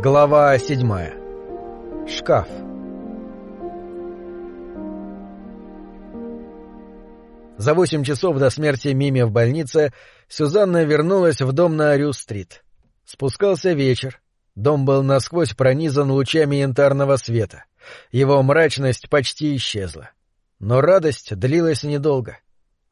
Глава седьмая. Шкаф. За восемь часов до смерти Мими в больнице Сюзанна вернулась в дом на Арю-стрит. Спускался вечер. Дом был насквозь пронизан лучами янтарного света. Его мрачность почти исчезла. Но радость длилась недолго.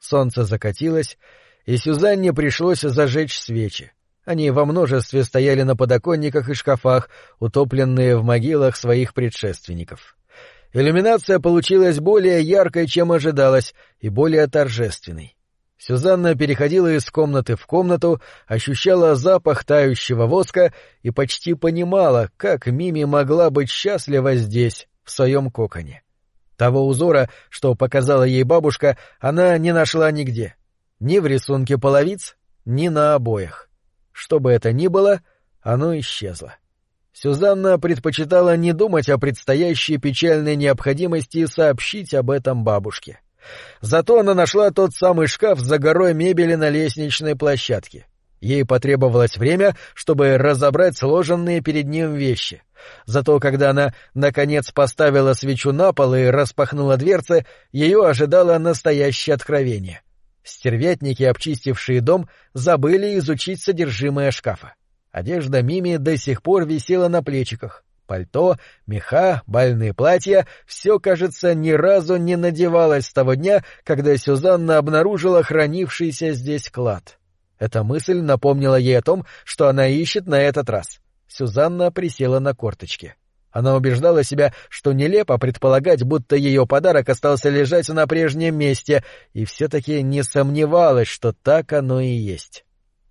Солнце закатилось, и Сюзанне пришлось зажечь свечи. Они во множестве стояли на подоконниках и шкафах, утопленные в могилах своих предшественников. Иллюминация получилась более яркой, чем ожидалось, и более торжественной. Сюзанна переходила из комнаты в комнату, ощущала запах тающего воска и почти понимала, как Мими могла быть счастлива здесь, в своем коконе. Того узора, что показала ей бабушка, она не нашла нигде. Ни в рисунке половиц, ни на обоях. Что бы это ни было, оно исчезло. Сюзанна предпочитала не думать о предстоящей печальной необходимости сообщить об этом бабушке. Зато она нашла тот самый шкаф за горой мебели на лестничной площадке. Ей потребовалось время, чтобы разобрать сложенные перед ним вещи. Зато когда она, наконец, поставила свечу на пол и распахнула дверцы, ее ожидало настоящее откровение. Стервятники, обчистившие дом, забыли изучить содержимое шкафа. Одежда Мими до сих пор висела на плечиках. Пальто, меха, бальные платья — все, кажется, ни разу не надевалось с того дня, когда Сюзанна обнаружила хранившийся здесь клад. Эта мысль напомнила ей о том, что она ищет на этот раз. Сюзанна присела на корточки. — она убеждала себя, что нелепо предполагать, будто ее подарок остался лежать на прежнем месте, и все-таки не сомневалась, что так оно и есть.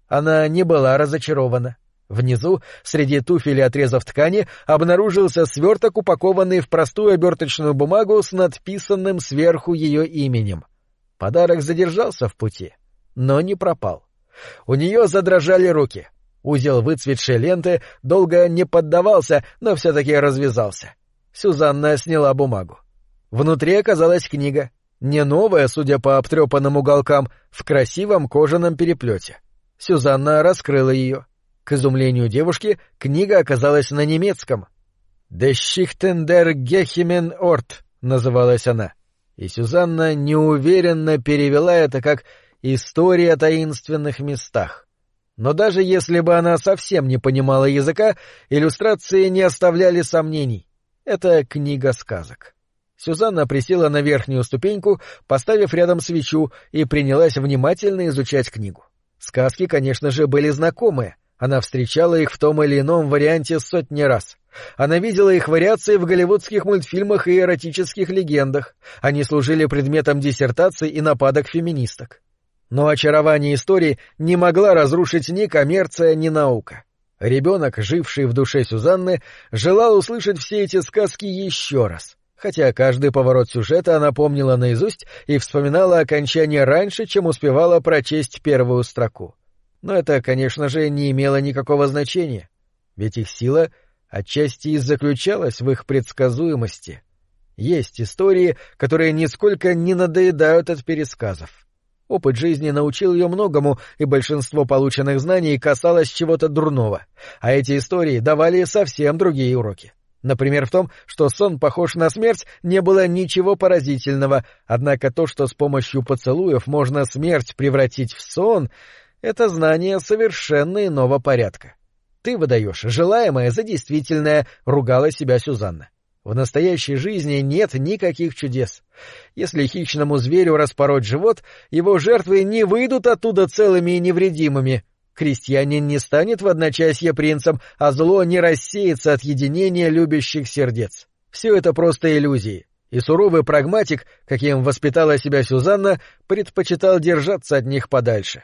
Она не была разочарована. Внизу, среди туфель и отрезов ткани, обнаружился сверток, упакованный в простую оберточную бумагу с надписанным сверху ее именем. Подарок задержался в пути, но не пропал. У нее задрожали руки — Узел выцветшей ленты долго не поддавался, но все-таки развязался. Сюзанна сняла бумагу. Внутри оказалась книга. Не новая, судя по обтрепанным уголкам, в красивом кожаном переплете. Сюзанна раскрыла ее. К изумлению девушки, книга оказалась на немецком. «De Schichten der Gehemen Ort» называлась она. И Сюзанна неуверенно перевела это как «История таинственных местах». Но даже если бы она совсем не понимала языка, иллюстрации не оставляли сомнений. Это книга сказок. Сюзанна присела на верхнюю ступеньку, поставив рядом свечу, и принялась внимательно изучать книгу. Сказки, конечно же, были знакомые. Она встречала их в том или ином варианте сотни раз. Она видела их вариации в голливудских мультфильмах и эротических легендах. Они служили предметом диссертаций и нападок феминисток. Но очарование истории не могла разрушить ни коммерция, ни наука. Ребенок, живший в душе Сюзанны, желал услышать все эти сказки еще раз, хотя каждый поворот сюжета она помнила наизусть и вспоминала окончание раньше, чем успевала прочесть первую строку. Но это, конечно же, не имело никакого значения, ведь их сила отчасти и заключалась в их предсказуемости. Есть истории, которые нисколько не надоедают от пересказов. Опыт жизни научил ее многому, и большинство полученных знаний касалось чего-то дурного, а эти истории давали совсем другие уроки. Например, в том, что сон похож на смерть, не было ничего поразительного, однако то, что с помощью поцелуев можно смерть превратить в сон, это знание совершенно иного порядка. Ты выдаешь желаемое за действительное, ругала себя Сюзанна. В настоящей жизни нет никаких чудес. Если хищному зверю распороть живот, его жертвы не выйдут оттуда целыми и невредимыми. Крестьянин не станет в одночасье принцем, а зло не рассеется от единения любящих сердец. Все это просто иллюзии. И суровый прагматик, каким воспитала себя Сюзанна, предпочитал держаться от них подальше.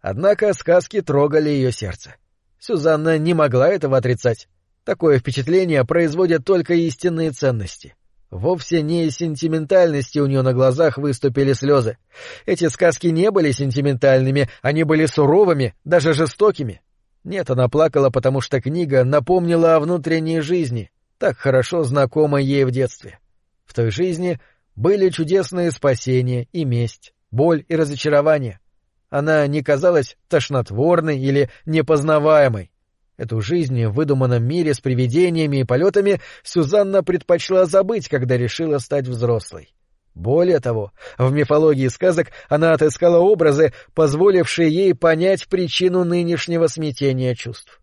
Однако сказки трогали ее сердце. Сюзанна не могла этого отрицать. Такое впечатление производят только истинные ценности. Вовсе не из сентиментальности у нее на глазах выступили слезы. Эти сказки не были сентиментальными, они были суровыми, даже жестокими. Нет, она плакала, потому что книга напомнила о внутренней жизни, так хорошо знакомой ей в детстве. В той жизни были чудесные спасения и месть, боль и разочарование. Она не казалась тошнотворной или непознаваемой. Эту жизнь в выдуманном мире с привидениями и полетами Сюзанна предпочла забыть, когда решила стать взрослой. Более того, в мифологии сказок она отыскала образы, позволившие ей понять причину нынешнего смятения чувств.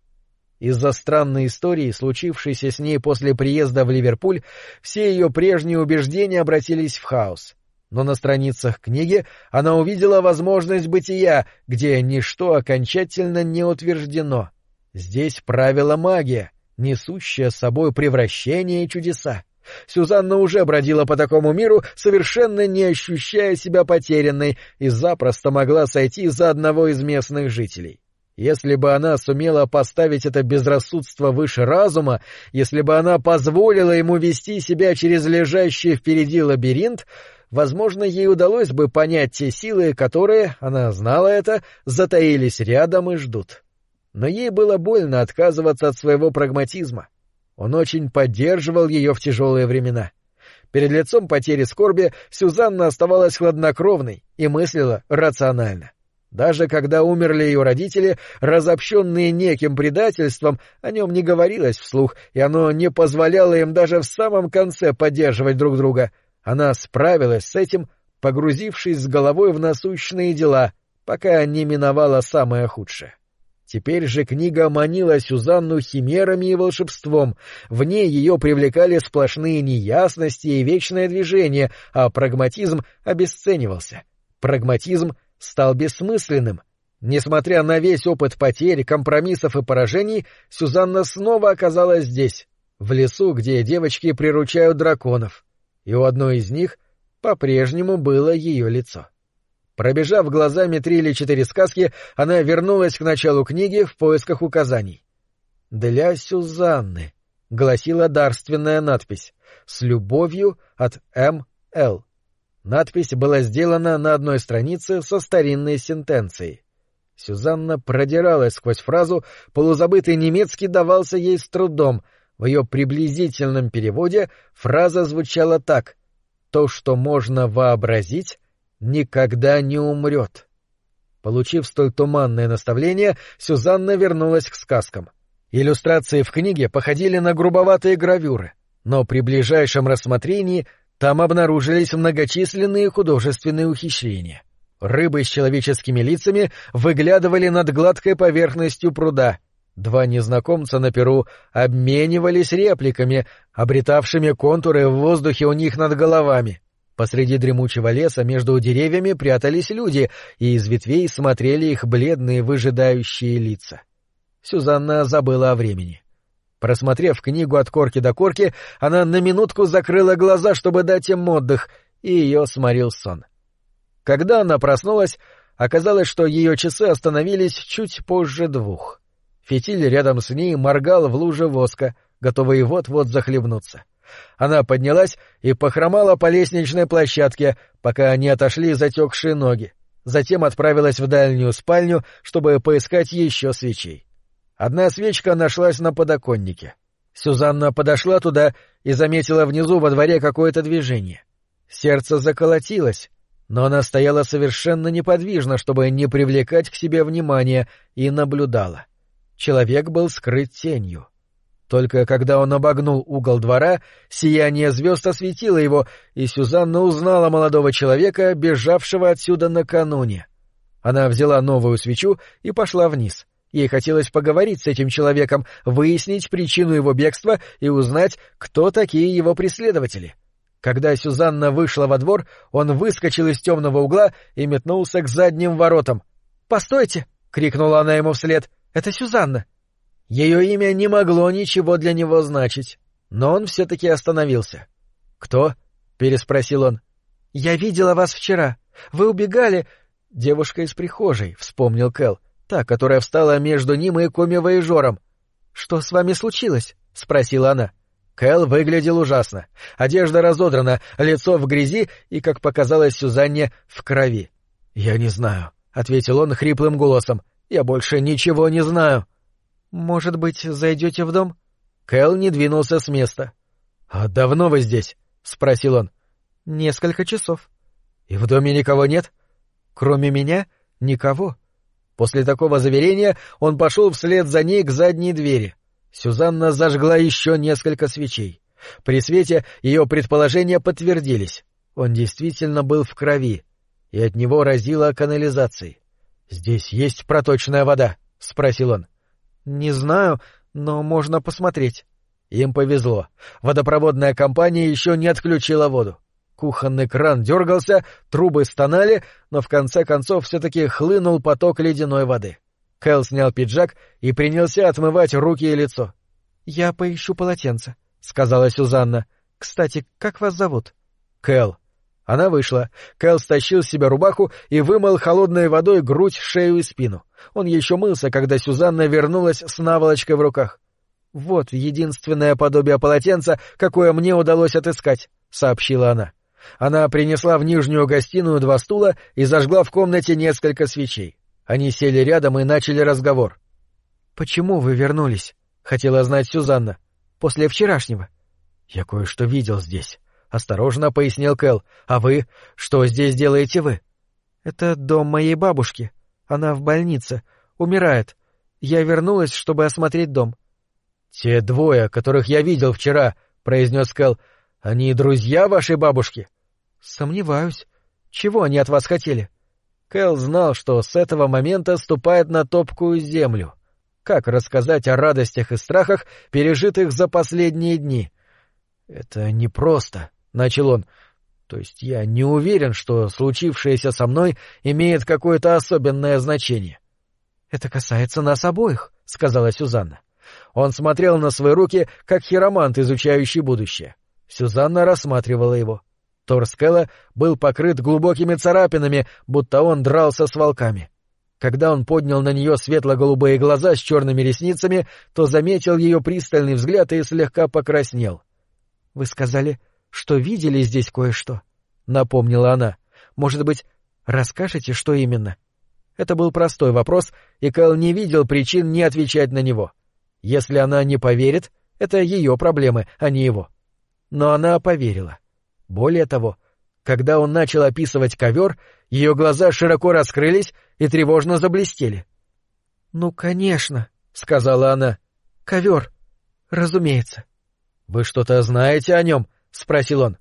Из-за странной истории, случившейся с ней после приезда в Ливерпуль, все ее прежние убеждения обратились в хаос. Но на страницах книги она увидела возможность бытия, где ничто окончательно не утверждено. Здесь правила магия, несущая с собой превращение и чудеса. Сюзанна уже бродила по такому миру, совершенно не ощущая себя потерянной, и запросто могла сойти за одного из местных жителей. Если бы она сумела поставить это безрассудство выше разума, если бы она позволила ему вести себя через лежащий впереди лабиринт, возможно, ей удалось бы понять те силы, которые, она знала это, затаились рядом и ждут. Но ей было больно отказываться от своего прагматизма. Он очень поддерживал ее в тяжелые времена. Перед лицом потери скорби Сюзанна оставалась хладнокровной и мыслила рационально. Даже когда умерли ее родители, разобщенные неким предательством, о нем не говорилось вслух, и оно не позволяло им даже в самом конце поддерживать друг друга. Она справилась с этим, погрузившись с головой в насущные дела, пока не миновала самое худшее. Теперь же книга манила Сюзанну химерами и волшебством, в ней ее привлекали сплошные неясности и вечное движение, а прагматизм обесценивался. Прагматизм стал бессмысленным. Несмотря на весь опыт потерь, компромиссов и поражений, Сюзанна снова оказалась здесь, в лесу, где девочки приручают драконов, и у одной из них по-прежнему было ее лицо. Пробежав глазами три или четыре сказки, она вернулась к началу книги в поисках указаний. «Для Сюзанны», — гласила дарственная надпись, «с любовью от М.Л.» Надпись была сделана на одной странице со старинной сентенцией. Сюзанна продиралась сквозь фразу, полузабытый немецкий давался ей с трудом. В ее приблизительном переводе фраза звучала так «То, что можно вообразить, никогда не умрет. Получив столь туманное наставление, Сюзанна вернулась к сказкам. Иллюстрации в книге походили на грубоватые гравюры, но при ближайшем рассмотрении там обнаружились многочисленные художественные ухищрения. Рыбы с человеческими лицами выглядывали над гладкой поверхностью пруда. Два незнакомца на перу обменивались репликами, обретавшими контуры в воздухе у них над головами. Посреди дремучего леса между деревьями прятались люди, и из ветвей смотрели их бледные выжидающие лица. Сюзанна забыла о времени. Просмотрев книгу от корки до корки, она на минутку закрыла глаза, чтобы дать им отдых, и ее сморил сон. Когда она проснулась, оказалось, что ее часы остановились чуть позже двух. Фитиль рядом с ней моргал в луже воска, готовый вот-вот захлебнуться. Она поднялась и похромала по лестничной площадке, пока не отошли затекшие ноги. Затем отправилась в дальнюю спальню, чтобы поискать еще свечей. Одна свечка нашлась на подоконнике. Сюзанна подошла туда и заметила внизу во дворе какое-то движение. Сердце заколотилось, но она стояла совершенно неподвижно, чтобы не привлекать к себе внимания, и наблюдала. Человек был скрыт тенью. Только когда он обогнул угол двора, сияние звезд осветило его, и Сюзанна узнала молодого человека, бежавшего отсюда накануне. Она взяла новую свечу и пошла вниз. Ей хотелось поговорить с этим человеком, выяснить причину его бегства и узнать, кто такие его преследователи. Когда Сюзанна вышла во двор, он выскочил из темного угла и метнулся к задним воротам. «Постойте!» — крикнула она ему вслед. «Это Сюзанна!» Ее имя не могло ничего для него значить, но он все-таки остановился. «Кто?» — переспросил он. «Я видела вас вчера. Вы убегали...» «Девушка из прихожей», — вспомнил Кэл, та, которая встала между ним и коми-воежором. «Что с вами случилось?» — спросила она. Кэл выглядел ужасно. Одежда разодрана, лицо в грязи и, как показалось Сюзанне, в крови. «Я не знаю», — ответил он хриплым голосом. «Я больше ничего не знаю». «Может быть, зайдете в дом?» Кэл не двинулся с места. «А давно вы здесь?» — спросил он. «Несколько часов». «И в доме никого нет?» «Кроме меня? Никого». После такого заверения он пошел вслед за ней к задней двери. Сюзанна зажгла еще несколько свечей. При свете ее предположения подтвердились. Он действительно был в крови, и от него разило канализацией. — Здесь есть проточная вода? — спросил он. — Не знаю, но можно посмотреть. Им повезло. Водопроводная компания еще не отключила воду. Кухонный кран дергался, трубы стонали, но в конце концов все-таки хлынул поток ледяной воды. Кэл снял пиджак и принялся отмывать руки и лицо. — Я поищу полотенце, — сказала Сюзанна. — Кстати, как вас зовут? — Кэл. Она вышла. Кэл стащил с себя рубаху и вымыл холодной водой грудь, шею и спину. Он еще мылся, когда Сюзанна вернулась с наволочкой в руках. — Вот единственное подобие полотенца, какое мне удалось отыскать, — сообщила она. Она принесла в нижнюю гостиную два стула и зажгла в комнате несколько свечей. Они сели рядом и начали разговор. — Почему вы вернулись? — хотела знать Сюзанна. — После вчерашнего. — Я кое-что видел здесь. — осторожно пояснил Кэл. — А вы? Что здесь делаете вы? — Это дом моей бабушки. Она в больнице. Умирает. Я вернулась, чтобы осмотреть дом. — Те двое, которых я видел вчера, — произнес Кэл, — они друзья вашей бабушки? — Сомневаюсь. Чего они от вас хотели? Кэл знал, что с этого момента ступает на топкую землю. Как рассказать о радостях и страхах, пережитых за последние дни? — Это непросто, — начал он. — То есть я не уверен, что случившееся со мной имеет какое-то особенное значение. — Это касается нас обоих, — сказала Сюзанна. Он смотрел на свои руки, как хиромант, изучающий будущее. Сюзанна рассматривала его. Торс Кэлла был покрыт глубокими царапинами, будто он дрался с волками. Когда он поднял на нее светло-голубые глаза с черными ресницами, то заметил ее пристальный взгляд и слегка покраснел. — Вы сказали, что видели здесь кое-что, — напомнила она. — Может быть, расскажете, что именно? Это был простой вопрос, и Кэл не видел причин не отвечать на него. Если она не поверит, это ее проблемы, а не его. Но она поверила. Более того, когда он начал описывать ковер, ее глаза широко раскрылись и тревожно заблестели. — Ну, конечно, — сказала она. — Ковер. Разумеется. — Вы что-то знаете о нем? — спросил он.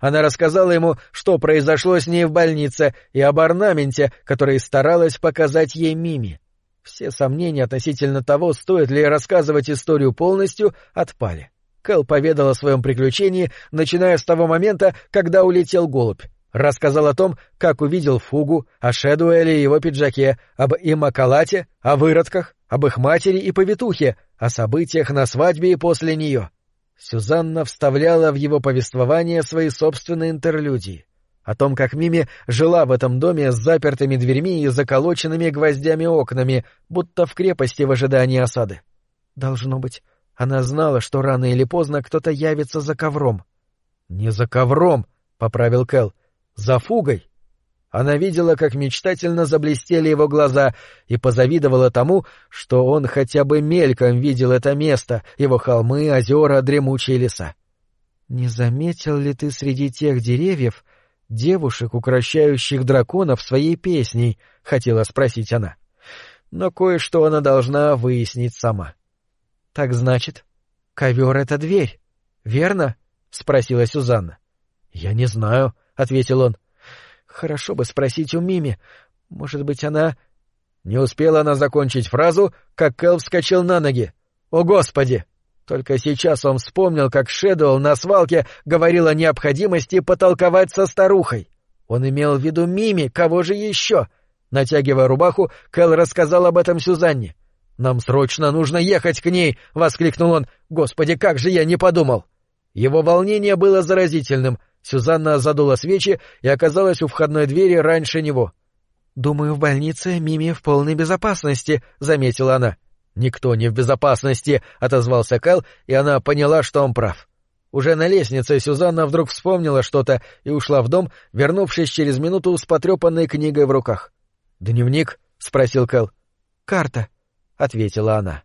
Она рассказала ему, что произошло с ней в больнице, и об орнаменте, который старалась показать ей Мими. Все сомнения относительно того, стоит ли рассказывать историю полностью, отпали. Кэл поведал о своем приключении, начиная с того момента, когда улетел голубь. Рассказал о том, как увидел фугу, о Шэдуэле и его пиджаке, об Имакалате, о выродках, об их матери и повитухе, о событиях на свадьбе и после нее. Сюзанна вставляла в его повествование свои собственные интерлюдии. О том, как Мими жила в этом доме с запертыми дверьми и заколоченными гвоздями окнами, будто в крепости в ожидании осады. Должно быть, она знала, что рано или поздно кто-то явится за ковром. — Не за ковром, — поправил Кэл, — за фугой. Она видела, как мечтательно заблестели его глаза, и позавидовала тому, что он хотя бы мельком видел это место, его холмы, озера, дремучие леса. — Не заметил ли ты среди тех деревьев девушек, укращающих драконов своей песней? — хотела спросить она. Но кое-что она должна выяснить сама. — Так значит, ковер — это дверь, верно? — спросила Сюзанна. — Я не знаю, — ответил он. Хорошо бы спросить у Мими. Может быть, она... Не успела она закончить фразу, как Кэл вскочил на ноги. «О, Господи!» Только сейчас он вспомнил, как Шэдуэлл на свалке говорил о необходимости потолковать со старухой. Он имел в виду Мими, кого же еще? Натягивая рубаху, Кэл рассказал об этом Сюзанне. «Нам срочно нужно ехать к ней!» — воскликнул он. «Господи, как же я не подумал!» Его волнение было заразительным — Сюзанна задула свечи и оказалась у входной двери раньше него. «Думаю, в больнице Мими в полной безопасности», — заметила она. «Никто не в безопасности», — отозвался Кэл, и она поняла, что он прав. Уже на лестнице Сюзанна вдруг вспомнила что-то и ушла в дом, вернувшись через минуту с потрепанной книгой в руках. «Дневник?» — спросил Кэл. «Карта», — ответила она.